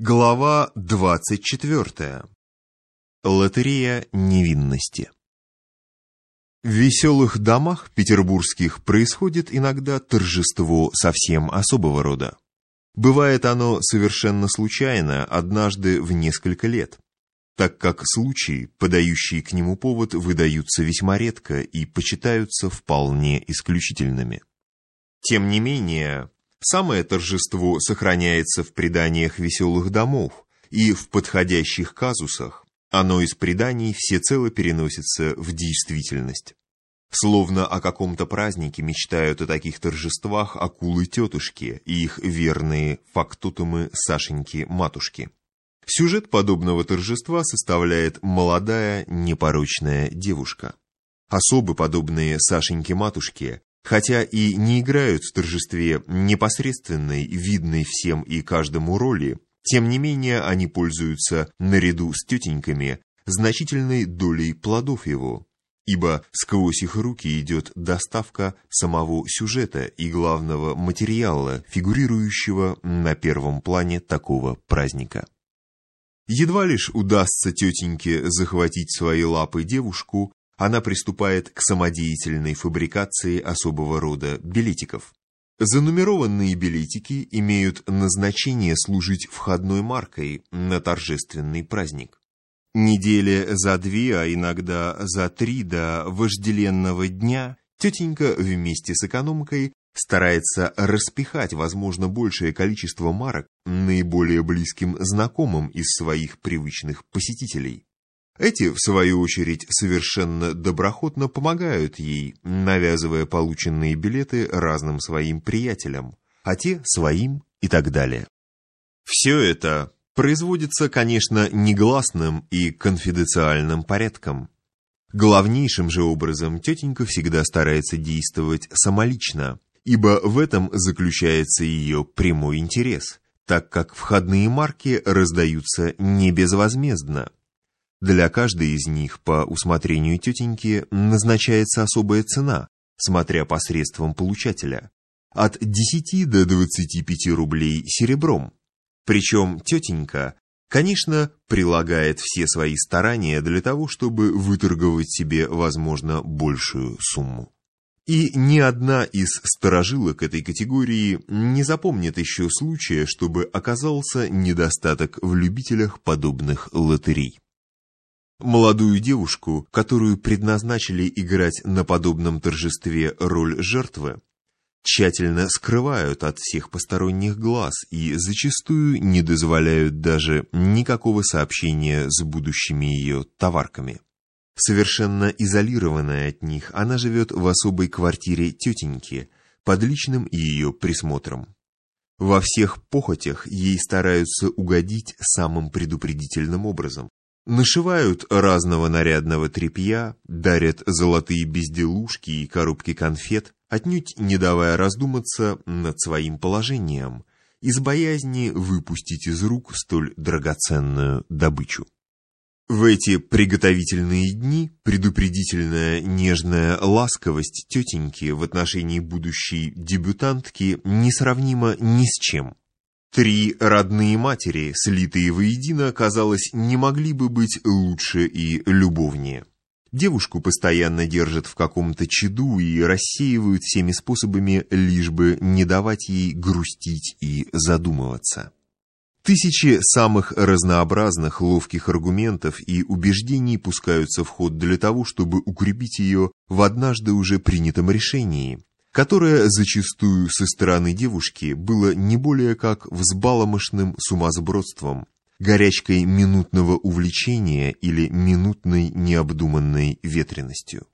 Глава 24. Лотерея невинности. В веселых домах петербургских происходит иногда торжество совсем особого рода. Бывает оно совершенно случайно, однажды в несколько лет, так как случаи, подающие к нему повод, выдаются весьма редко и почитаются вполне исключительными. Тем не менее, Самое торжество сохраняется в преданиях веселых домов, и в подходящих казусах оно из преданий всецело переносится в действительность. Словно о каком-то празднике мечтают о таких торжествах акулы-тетушки и их верные фактутумы Сашеньки-матушки. Сюжет подобного торжества составляет молодая непорочная девушка. Особы, подобные Сашеньке-матушке, хотя и не играют в торжестве непосредственной, видной всем и каждому роли, тем не менее они пользуются, наряду с тетеньками, значительной долей плодов его, ибо сквозь их руки идет доставка самого сюжета и главного материала, фигурирующего на первом плане такого праздника. Едва лишь удастся тетеньке захватить свои лапы девушку, она приступает к самодеятельной фабрикации особого рода билетиков. Занумерованные билетики имеют назначение служить входной маркой на торжественный праздник. Недели за две, а иногда за три до вожделенного дня тетенька вместе с экономкой старается распихать, возможно, большее количество марок наиболее близким знакомым из своих привычных посетителей. Эти, в свою очередь, совершенно доброхотно помогают ей, навязывая полученные билеты разным своим приятелям, а те своим и так далее. Все это производится, конечно, негласным и конфиденциальным порядком. Главнейшим же образом тетенька всегда старается действовать самолично, ибо в этом заключается ее прямой интерес, так как входные марки раздаются не безвозмездно, для каждой из них по усмотрению тетеньки назначается особая цена, смотря посредством получателя, от 10 до 25 рублей серебром. Причем тетенька, конечно, прилагает все свои старания для того, чтобы выторговать себе, возможно, большую сумму. И ни одна из сторожилок этой категории не запомнит еще случая, чтобы оказался недостаток в любителях подобных лотерей. Молодую девушку, которую предназначили играть на подобном торжестве роль жертвы, тщательно скрывают от всех посторонних глаз и зачастую не дозволяют даже никакого сообщения с будущими ее товарками. Совершенно изолированная от них, она живет в особой квартире тетеньки, под личным ее присмотром. Во всех похотях ей стараются угодить самым предупредительным образом. Нашивают разного нарядного тряпья, дарят золотые безделушки и коробки конфет, отнюдь не давая раздуматься над своим положением, из боязни выпустить из рук столь драгоценную добычу. В эти приготовительные дни предупредительная нежная ласковость тетеньки в отношении будущей дебютантки несравнима ни с чем. Три родные матери, слитые воедино, казалось, не могли бы быть лучше и любовнее. Девушку постоянно держат в каком-то чаду и рассеивают всеми способами, лишь бы не давать ей грустить и задумываться. Тысячи самых разнообразных ловких аргументов и убеждений пускаются в ход для того, чтобы укрепить ее в однажды уже принятом решении, которое зачастую со стороны девушки было не более как взбаломошным сумасбродством, горячкой минутного увлечения или минутной необдуманной ветренностью.